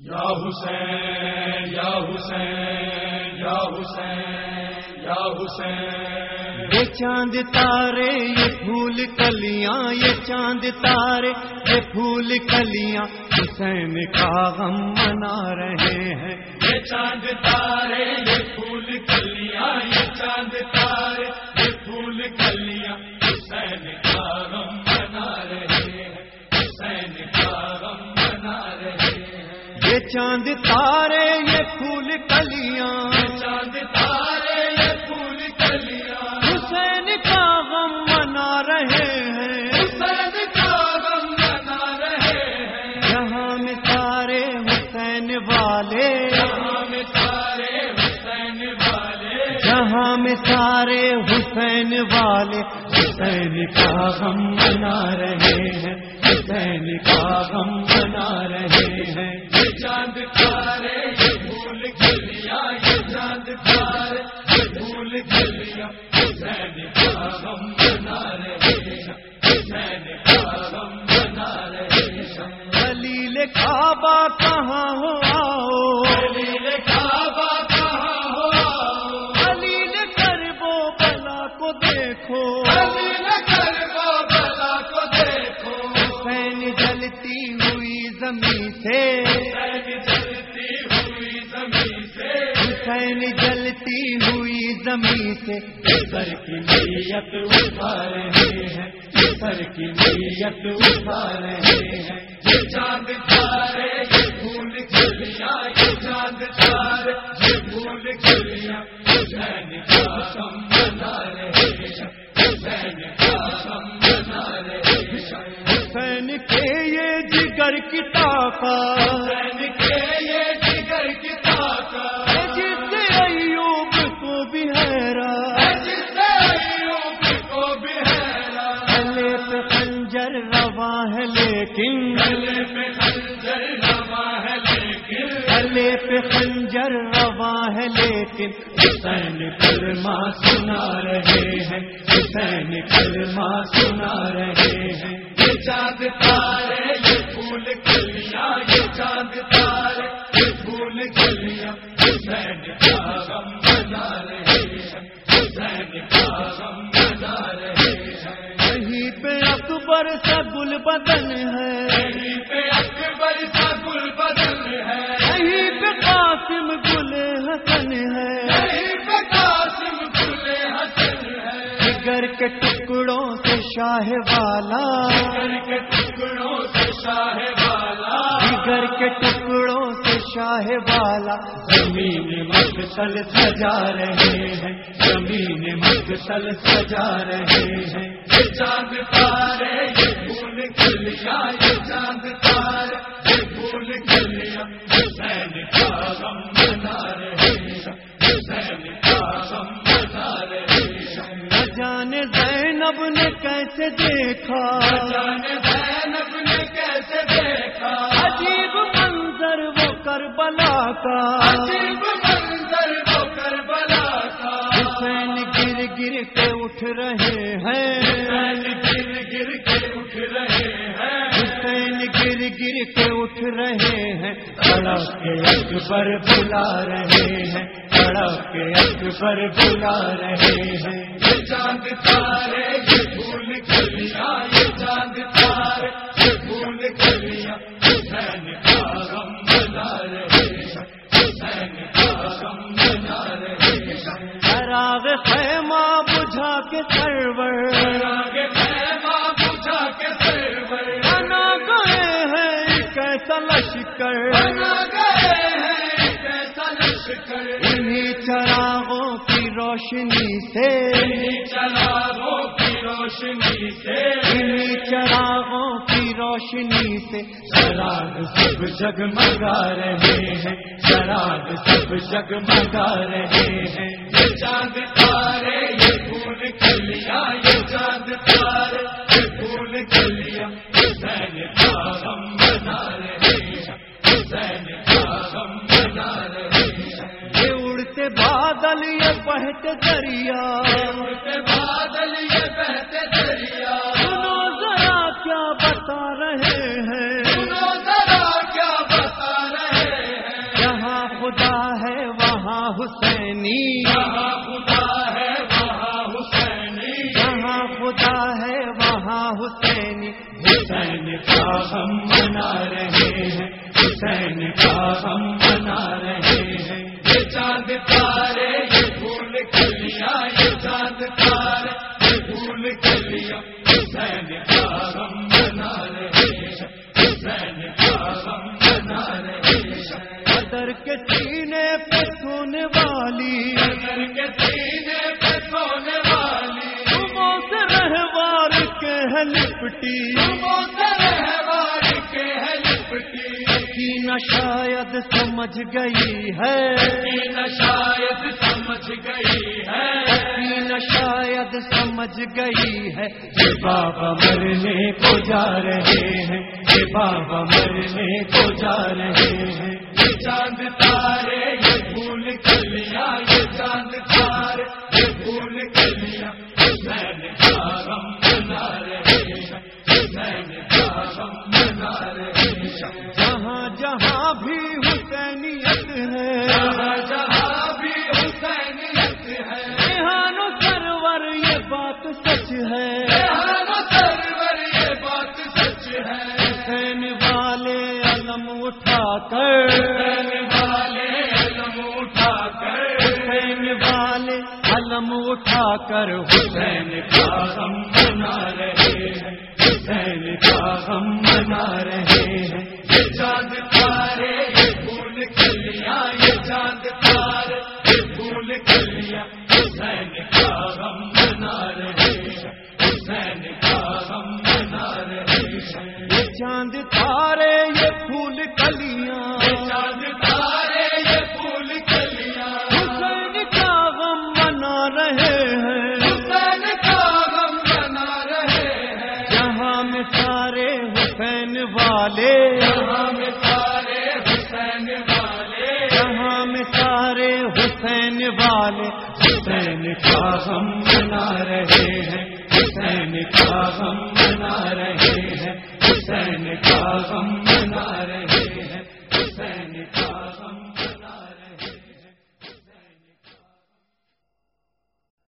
یا حسین یا حسین یا حسین یا حسین۔ یہ چاند تارے یہ پھول کلیاں یہ چاند تارے یہ پھول کلیاں حسین کا غم منا رہے ہیں۔ یہ چاند تارے یہ پھول کلیاں یہ چاند تارے یہ پھول کلیاں۔ یہ چاند تارے یہ پھول کلیاں۔ چاند تارے یہ پھول کلیاں حسین کا غم منا رہے ہیں۔ حسین کا غم منا رہے ہیں جہاں میں سارے حسین والے۔ ہم سارے حسین والے جہاں میں سارے حسین والے۔ حسین کا غم منا رہے ہیں۔ حسین کا غم منا رہے ہیں کعبہ کہاں ہو آؤ؟ دلیل کعبہ کہاں بلا کو دیکھو۔ دلیل کر وہ بلا کو دیکھو۔ حسین جلتی ہوئی زمین سے۔ جلتی ہوئی زمین سے۔ حسین جلتی ہوئی زمین سے۔ سر کی نیت اٹھا رہے ہیں۔ سر کی نیت اٹھا رہے ہیں۔ چاند تارے یہ پھول کلیاں یہ چاند تارے یہ حسین کا رہے حسین کا رہے حسین کے یہ جگر کی طاقت حسین کے یہ جگر کی طاقت۔ جس سے ایوب کو بھی حیران جس سے ایوب کو بھی حیران۔ پہ خنجر روا ہے لیکن گلے پہ خنجر روا ہے لیکن گلے پہ خنجر روا ہے لیکن حسین کلمہ سنا رہے ہیں، حسین کلمہ سنا رہے ہیں۔ یہ چاند تارے، یہ پھول کلیاں، یہ چاند تارے، یہ پھول کلیاں، حسین کا غم بنا رہے اکبر سا گل بدن ہے۔ اکبر کا گل بدن ہے کہیں پہ قاسم گل حسن ہے۔ قاسم گل حسن ہے جگر کے ٹکڑوں سے شاہ والا۔ کر کے ٹکڑوں سے شاہ والا۔ جگر کے شاہ والا۔ زمین مقتل سجا رہے ہیں۔ زمین مقتل سجا رہے ہیں۔ یہ چاند تارے یہ پھول کلیاں یہ چاند تارے یہ پھول کلیاں حسین کا غم منا رہے ہیں۔ حسین کا غم منا رہے ہیں۔ جانے زینب نے کیسے دیکھا۔ جانے زینب نے کیسے دیکھا۔ عجیب کربلا کا۔ حسین گر گر کے اٹھ رہے ہیں۔ حسین گر گر کے اٹھ رہے ہیں۔ حسین گر گر کے اٹھ رہے ہیں۔ سڑک کے اکبر بلا رہے ہیں۔ سڑک کے اکبر بلا رہے ہیں۔ یہ چاند تارے یہ کلیاں یہ چاند تارے یہ پھول کے خیمہ بجھا کے سرور۔ بنا گئے ہیں کیسا لشکر۔ انہیں چراغوں کی روشنی سے۔ چراغوں کی روشنی سے۔ انہیں چراغوں کی روشنی سے چراغ سب جگمگا رہے ہیں چراغ سب جگمگا رہے ہیں۔ یہ چاند تارے یہ پھول کلیاں یہ چاند تارے یہ پھول کلیاں حسین کا غم بنا رہے ہیں، حسین کا غم بنا رہے ہیں۔ یہ اڑتے بادل، یہ بہتے دریا۔ اڑتے بادل، یہ بہتے دریا۔ حسین کا ہم منا رہے ہیں یہ چاند تارے یہ پھول کلیاں یہ چاند تارے یہ پھول کلیاں حسین کا غم منا رہے ہیں حسین کا غم منا رہے ہیں قدر کے سینے پہ سونے والی اگر کے سینے پہ سونے والی سے رہوار کے ہے لپٹی شاید سمجھ گئی ہے۔ سکینہ شاید سمجھ گئی ہے۔ سکینہ شاید سمجھ گئی ہے۔ یہ بابا مرنے کو جا رہے ہیں۔ یہ بابا مرنے کو جا رہے ہیں۔ چاند تارے کر والے اٹھا کر حسین والے علم اٹھا کر حسین کا غم منا رہے ہیں حسین کا غم منا رہے ہیں یہ چاند تارے یہ پھول کلیاں یہ چاند تارے یہ پھول کلیاں حسین کا غم منا رہے۔ ہیں حسین کا غم چاند تارے یہ پھول کلیاں۔ چاند تارے یہ پھول کلیاں۔ حسین کا غم منا رہے ہیں۔ حسین کا غم منا رہے ہیں۔ جہاں میں سارے حسین والے۔ جہاں میں سارے حسین والے۔ جہاں میں سارے حسین والے۔ حسین کا غم منا رہے ہیں۔ حسین کا غم حسین کا غم